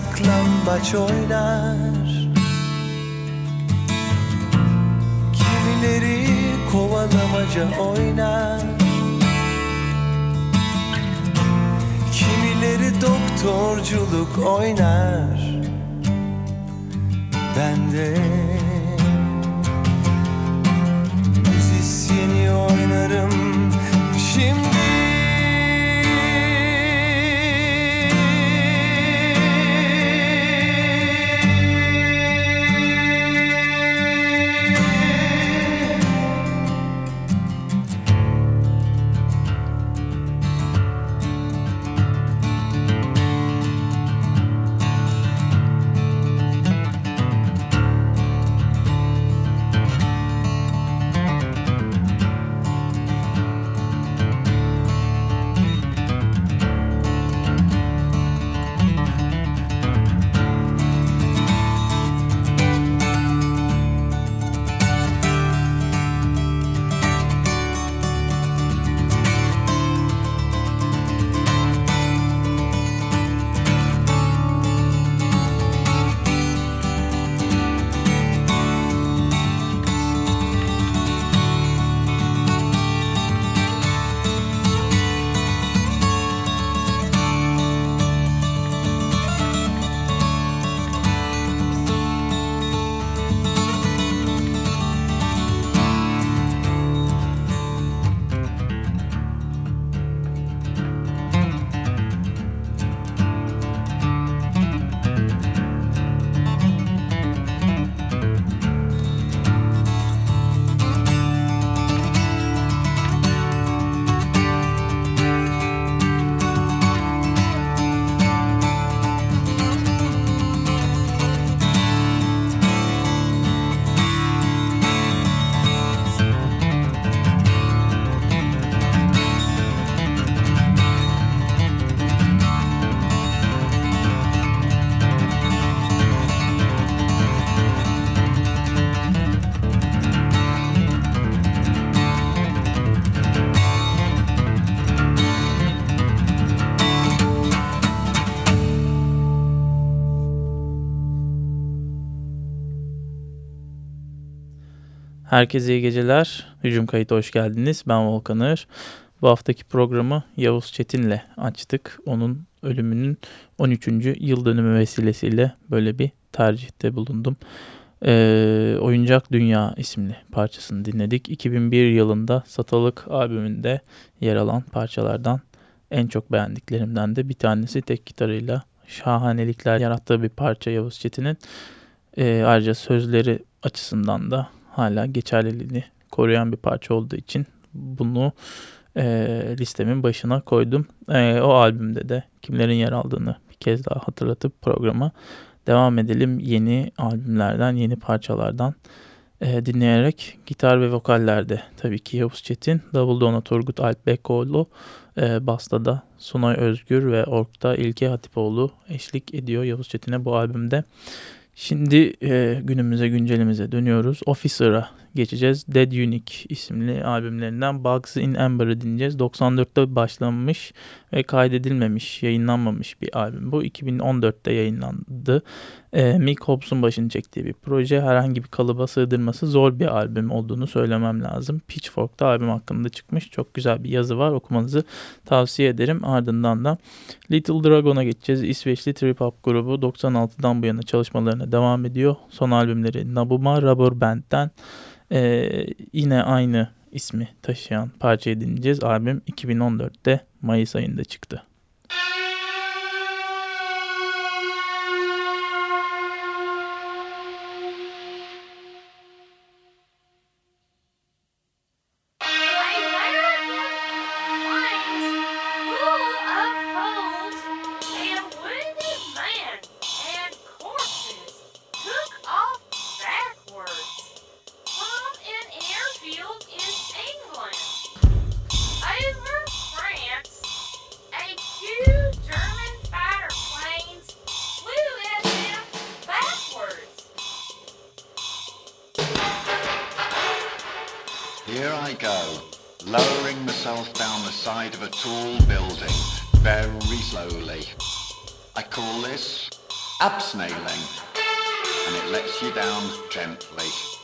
saklambaç oynar. Kimileri kovalamaca oynar. Kimileri doktorculuk oynar. Herkese iyi geceler. Hücum kayıt hoş geldiniz. Ben Volkanır. Bu haftaki programı Yavuz Çetin'le açtık. Onun ölümünün 13. yıl dönümü vesilesiyle böyle bir tercihte bulundum. Ee, Oyuncak Dünya isimli parçasını dinledik. 2001 yılında Satılık albümünde yer alan parçalardan en çok beğendiklerimden de bir tanesi tek gitarıyla şahanelikler yarattığı bir parça Yavuz Çetin'in. Ee, ayrıca sözleri açısından da hala geçerliliğini koruyan bir parça olduğu için bunu e, listemin başına koydum. E, o albümde de kimlerin yer aldığını bir kez daha hatırlatıp programa devam edelim. Yeni albümlerden, yeni parçalardan e, dinleyerek gitar ve vokallerde tabii ki Yavuz Çetin, Davulda ona Turgut Alp Bekoğlu, e, Basta da Sunay Özgür ve Ork'ta İlke Hatipoğlu eşlik ediyor Yavuz Çetin'e bu albümde. Şimdi e, günümüze güncelimize dönüyoruz. Officer'a geçeceğiz. Dead Unique isimli albümlerinden Bugs in Amber'ı dinleyeceğiz. 94'te başlanmış ve kaydedilmemiş, yayınlanmamış bir albüm. Bu 2014'te yayınlandı. E, Mick Hobbs'un başını çektiği bir proje. Herhangi bir kalıba sığdırması zor bir albüm olduğunu söylemem lazım. Pitchfork'ta albüm hakkında çıkmış. Çok güzel bir yazı var. Okumanızı tavsiye ederim. Ardından da Little Dragon'a geçeceğiz. İsveçli trip hop grubu 96'dan bu yana çalışmalarına devam ediyor. Son albümleri Nabuma Rubber Band'den ee, yine aynı ismi taşıyan parçayı dinleyeceğiz. Albüm 2014'te Mayıs ayında çıktı. abseiling, and it lets you down gently.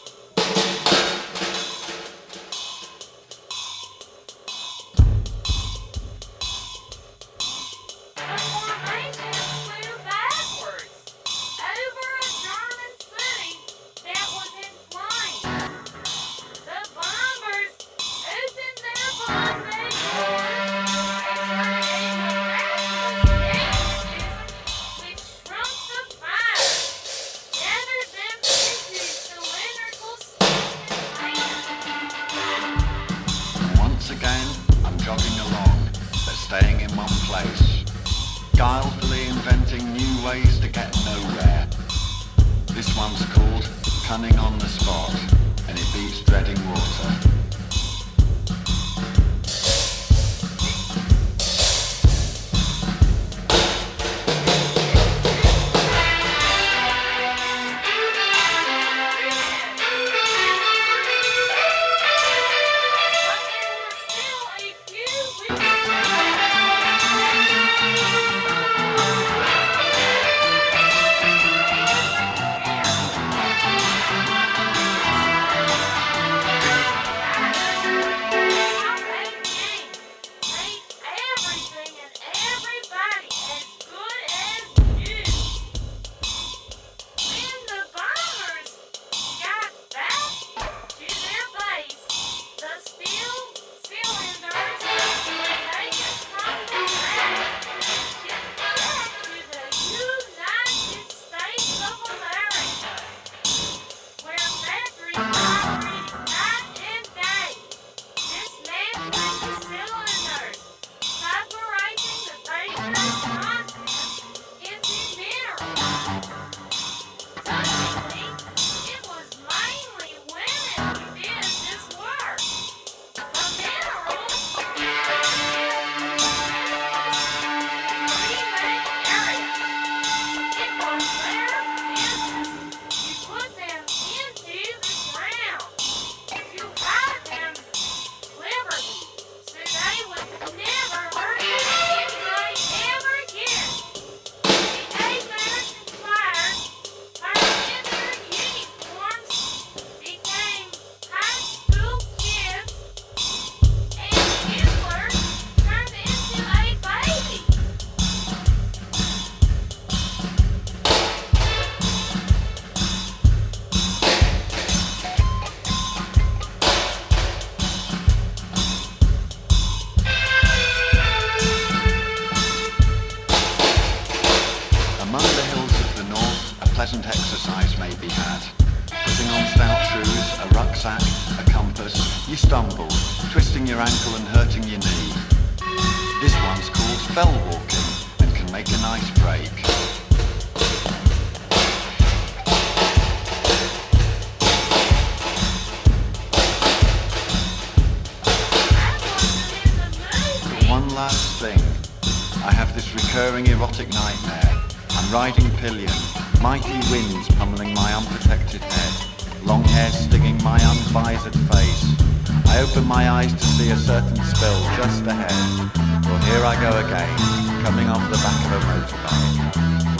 one last thing. I have this recurring erotic nightmare. I'm riding pillion, mighty winds pummeling my unprotected head, long hair stinging my unvisored face. I open my eyes to see a certain spill just ahead. Well, here I go again, coming off the back of a motorbike.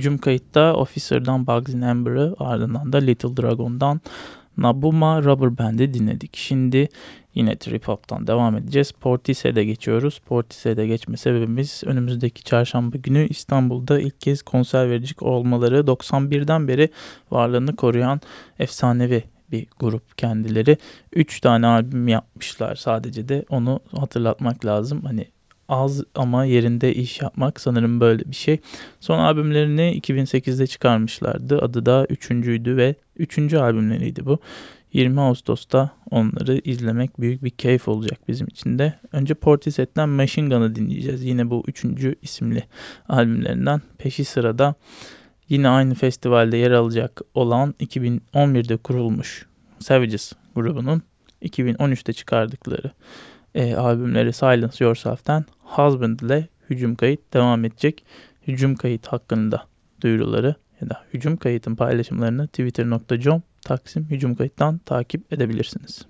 Hücum kayıtta Officer'dan Bugs in Amber'ı ardından da Little Dragon'dan Nabuma Rubber Band'i dinledik. Şimdi yine Trip Hop'tan devam edeceğiz. Portise'de geçiyoruz. Portise'de geçme sebebimiz önümüzdeki çarşamba günü İstanbul'da ilk kez konser verecek olmaları 91'den beri varlığını koruyan efsanevi bir grup kendileri. 3 tane albüm yapmışlar sadece de onu hatırlatmak lazım. Hani az ama yerinde iş yapmak sanırım böyle bir şey. Son albümlerini 2008'de çıkarmışlardı. Adı da üçüncüydü ve üçüncü albümleriydi bu. 20 Ağustos'ta onları izlemek büyük bir keyif olacak bizim için de. Önce Portishead'den Machine Gun'ı dinleyeceğiz. Yine bu üçüncü isimli albümlerinden. Peşi sırada yine aynı festivalde yer alacak olan 2011'de kurulmuş Savages grubunun 2013'te çıkardıkları e, albümleri Silence Yourself'ten Husband ile hücum kayıt devam edecek. Hücum kayıt hakkında duyuruları ya da hücum kayıtın paylaşımlarını twitter.com taksim hücum kayıttan takip edebilirsiniz.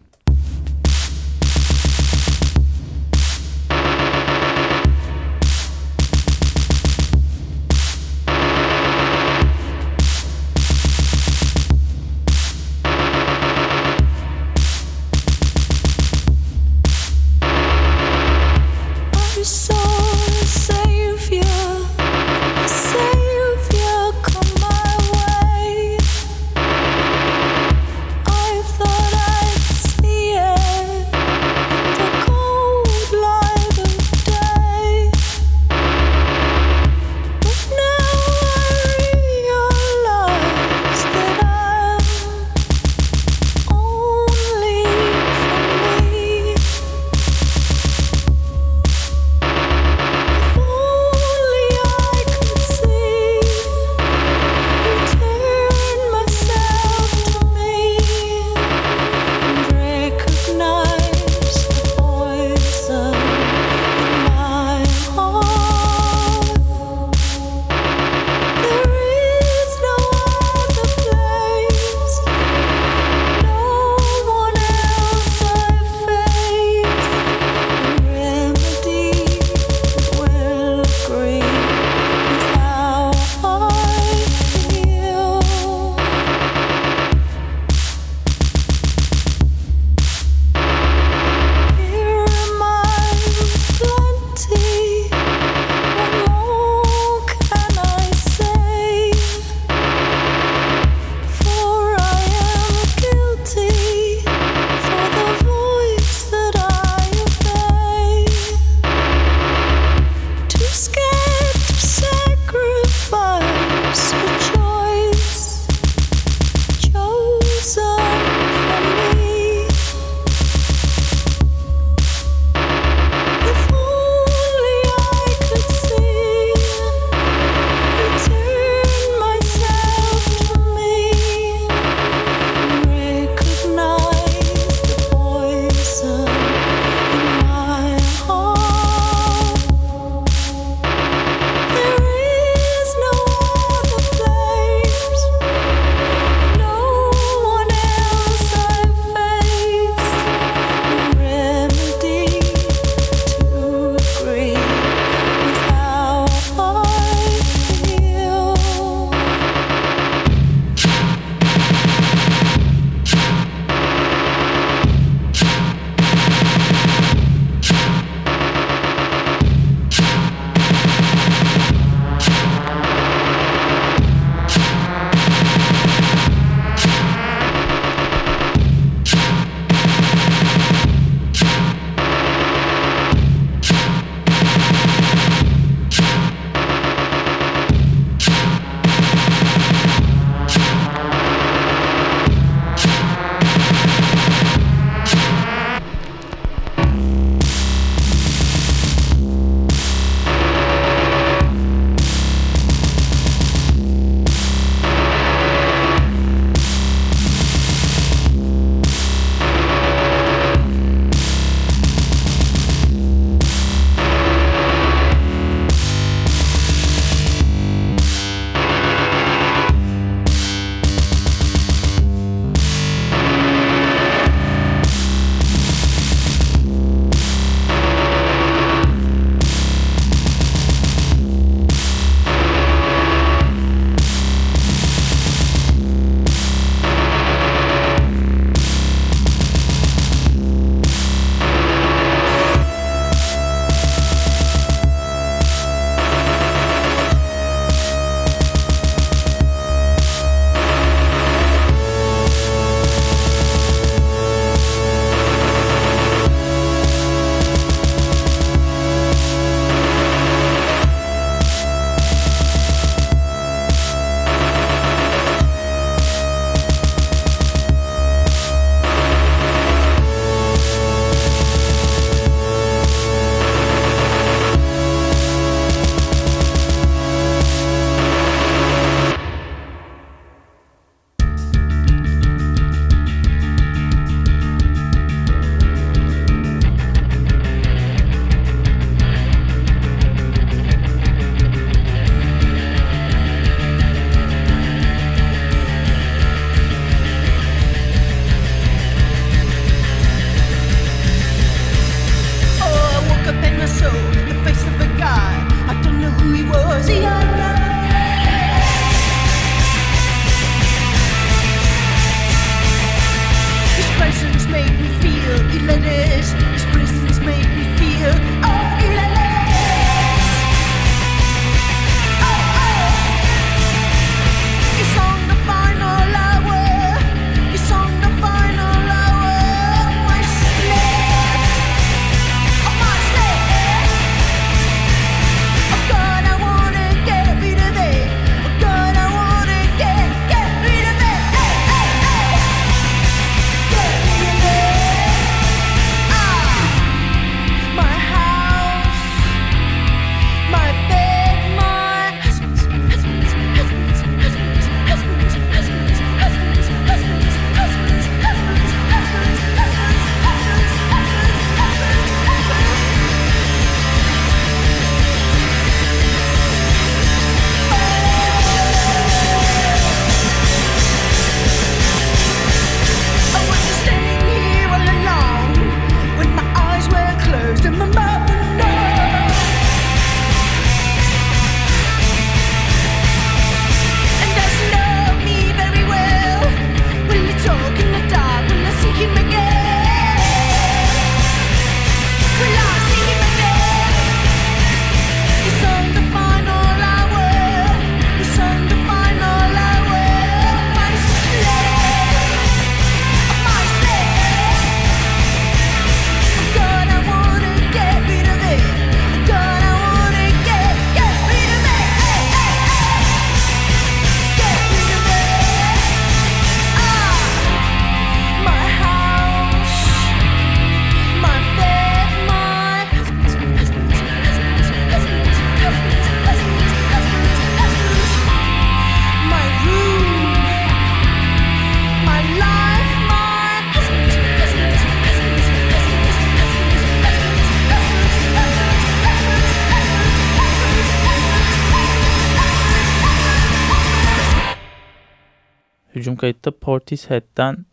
Portishead'den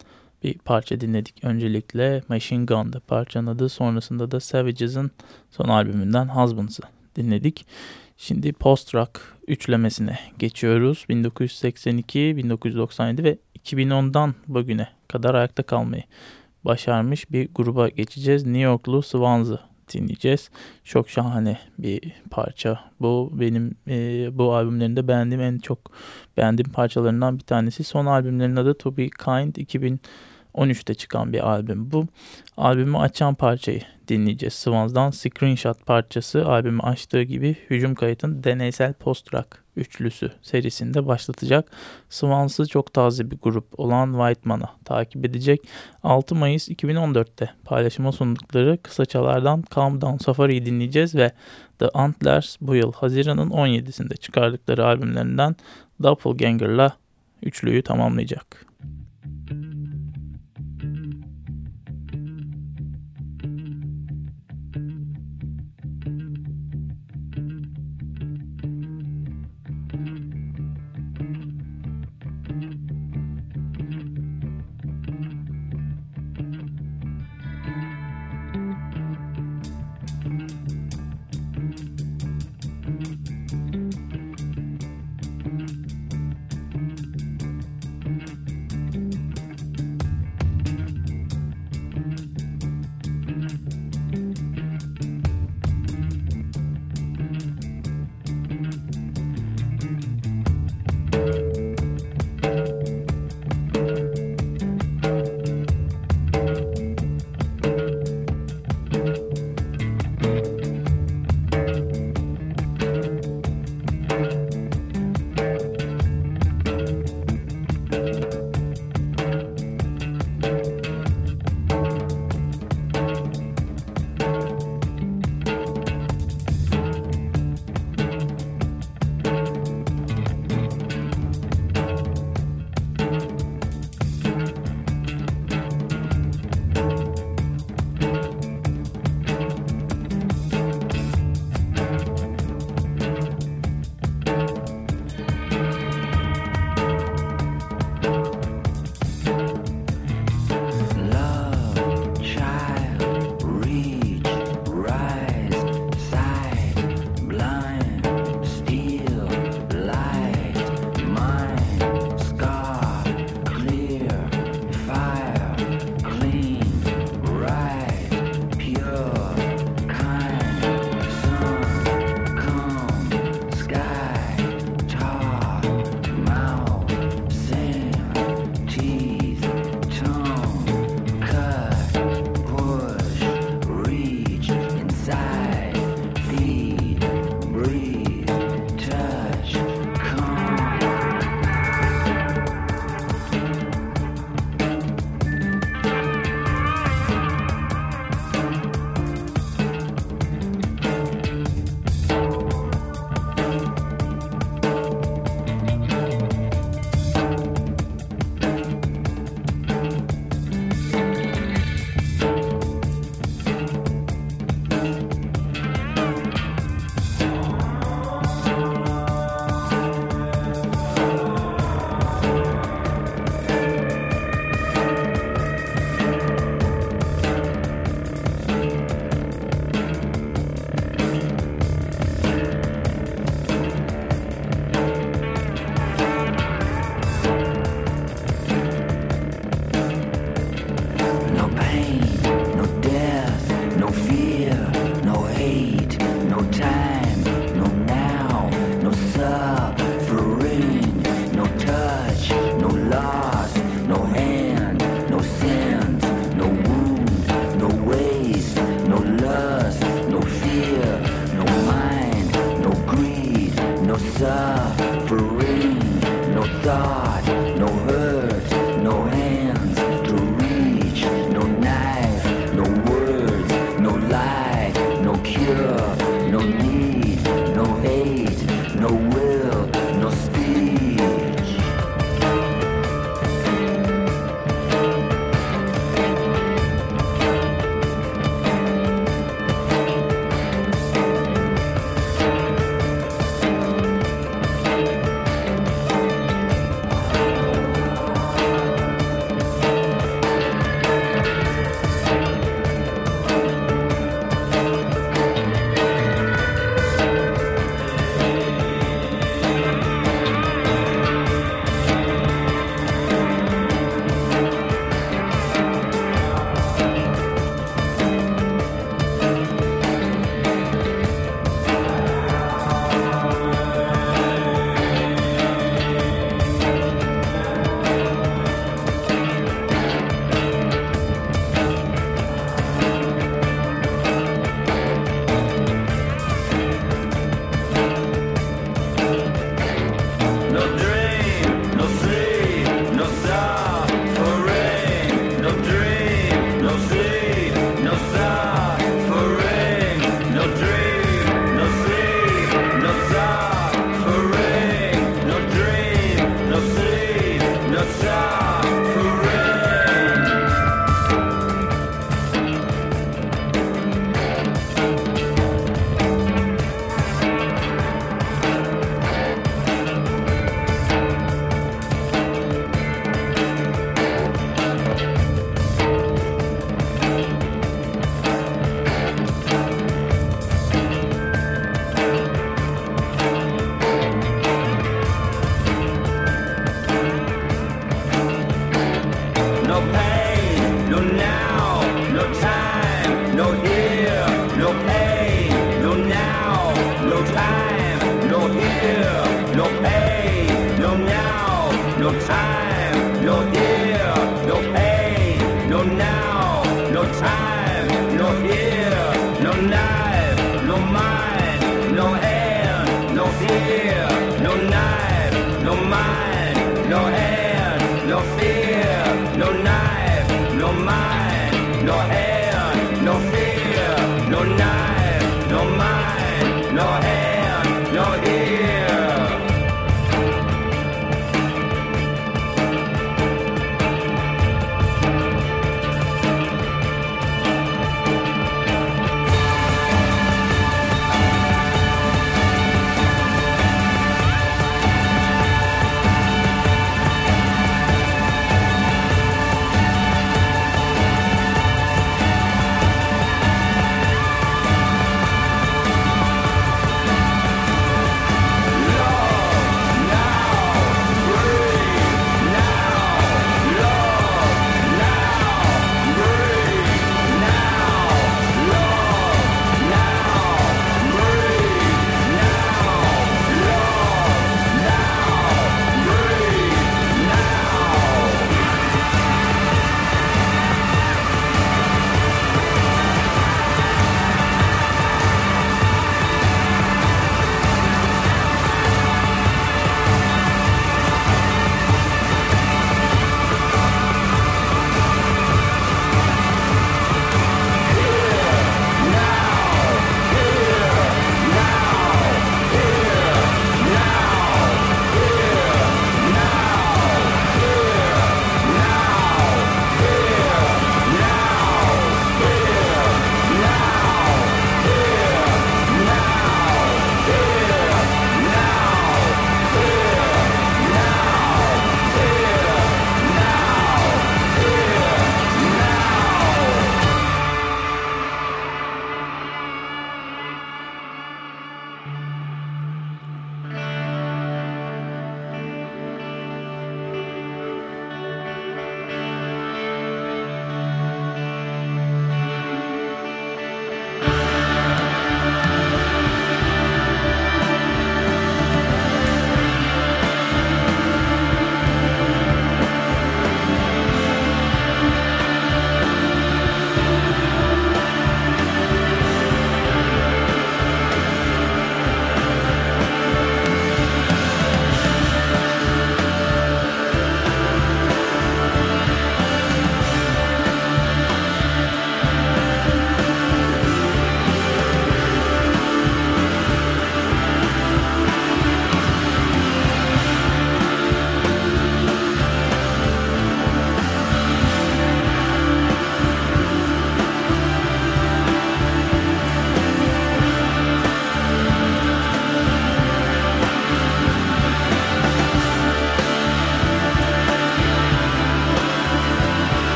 bir parça dinledik. Öncelikle Machine Gun'da parçanın adı. Sonrasında da Savages'ın son albümünden Husbands'ı dinledik. Şimdi post-rock üçlemesine geçiyoruz. 1982, 1997 ve 2010'dan bugüne kadar ayakta kalmayı başarmış bir gruba geçeceğiz. New Yorklu Swans'ı dinleyeceğiz. Çok şahane bir parça. Bu benim e, bu albümlerinde beğendiğim en çok beğendiğim parçalarından bir tanesi. Son albümlerinin adı To Be Kind 2013'te çıkan bir albüm bu. Albümü açan parçayı dinleyeceğiz. Swans'dan Screenshot parçası albümü açtığı gibi hücum kayıtın deneysel post-rock üçlüsü serisinde başlatacak. Swans'ı çok taze bir grup olan Whiteman'a takip edecek. 6 Mayıs 2014'te paylaşıma sundukları kısa çalardan Calm Down Safari'yi dinleyeceğiz ve The Antlers bu yıl Haziran'ın 17'sinde çıkardıkları albümlerinden Doppelganger'la üçlüyü tamamlayacak.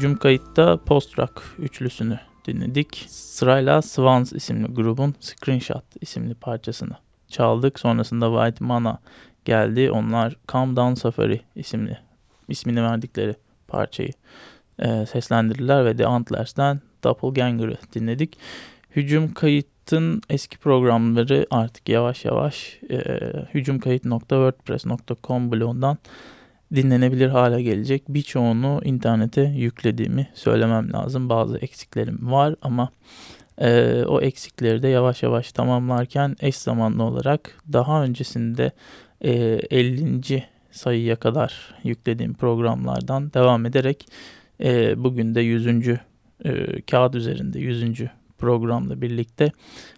Hücum kayıtta post rock üçlüsünü dinledik. Sırayla Swans isimli grubun Screenshot isimli parçasını çaldık. Sonrasında White Mana geldi. Onlar Calm Down Safari isimli ismini verdikleri parçayı e, seslendirdiler ve The Antlers'ten Doppelganger'ı dinledik. Hücum kayıtın eski programları artık yavaş yavaş e, hücumkayıt.wordpress.com blogundan dinlenebilir hale gelecek. Birçoğunu internete yüklediğimi söylemem lazım. Bazı eksiklerim var ama e, o eksikleri de yavaş yavaş tamamlarken eş zamanlı olarak daha öncesinde e, 50. sayıya kadar yüklediğim programlardan devam ederek e, bugün de 100. E, kağıt üzerinde 100. programla birlikte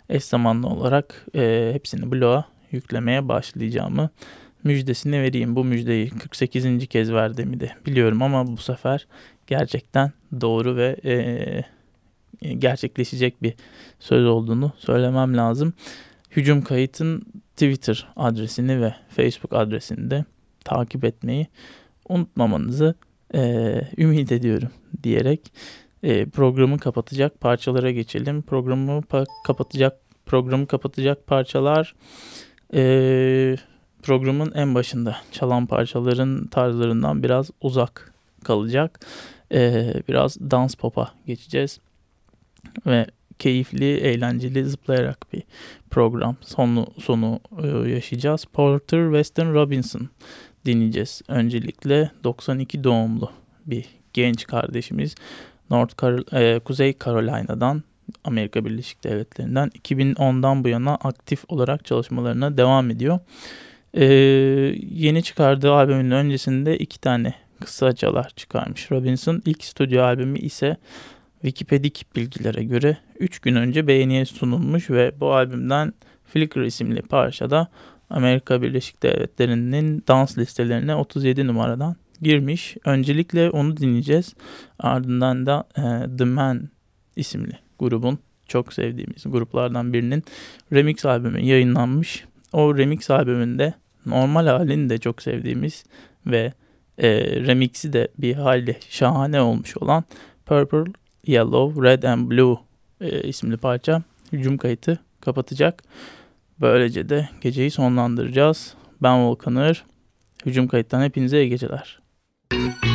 eş zamanlı olarak e, hepsini bloğa yüklemeye başlayacağımı müjdesini vereyim. Bu müjdeyi 48. kez verdiğimi de biliyorum ama bu sefer gerçekten doğru ve e, gerçekleşecek bir söz olduğunu söylemem lazım. Hücum Kayıt'ın Twitter adresini ve Facebook adresini de takip etmeyi unutmamanızı e, ümit ediyorum diyerek e, programı kapatacak parçalara geçelim. Programı pa- kapatacak programı kapatacak parçalar e, programın en başında çalan parçaların tarzlarından biraz uzak kalacak. E, biraz dans pop'a geçeceğiz ve keyifli, eğlenceli, zıplayarak bir program sonu sonu e, yaşayacağız. Porter Weston Robinson dinleyeceğiz. Öncelikle 92 doğumlu bir genç kardeşimiz North Carol e, Kuzey Carolina'dan Amerika Birleşik Devletleri'nden 2010'dan bu yana aktif olarak çalışmalarına devam ediyor. E, yeni çıkardığı albümün öncesinde iki tane kısacalar çıkarmış. Robinson ilk stüdyo albümü ise Wikipedik bilgilere göre 3 gün önce beğeniye sunulmuş ve bu albümden Flickr isimli parçada Amerika Birleşik Devletleri'nin dans listelerine 37 numaradan girmiş. Öncelikle onu dinleyeceğiz. Ardından da e, The Man isimli grubun çok sevdiğimiz gruplardan birinin remix albümü yayınlanmış. O remix albümünde normal halini de çok sevdiğimiz ve e, remixi de bir hali şahane olmuş olan Purple, Yellow, Red and Blue e, isimli parça hücum kayıtı kapatacak. Böylece de geceyi sonlandıracağız. Ben Volkanır. Hücum kayıttan hepinize iyi geceler. Alright,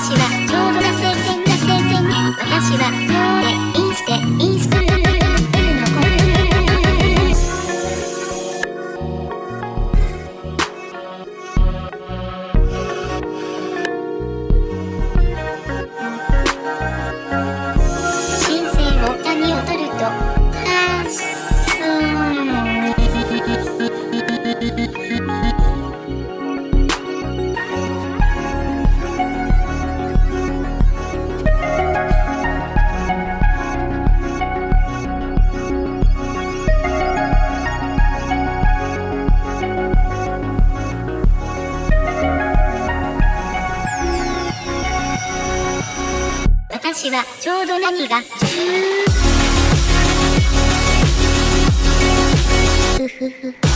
起来。ちょうど何が。うふふ。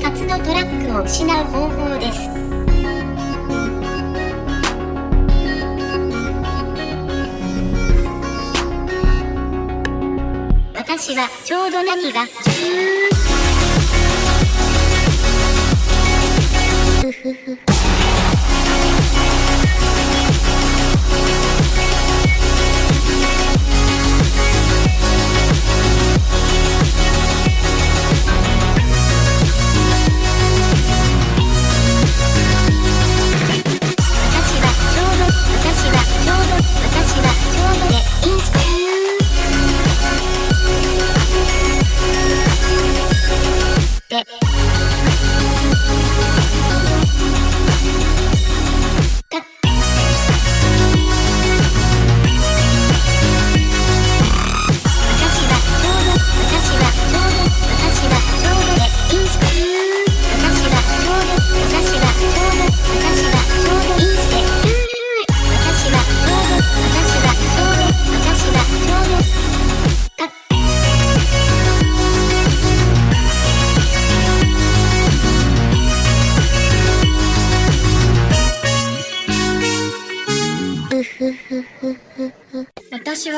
活のトラックを失う方法です。私はちょうど何が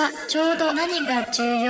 はちょうど何が重要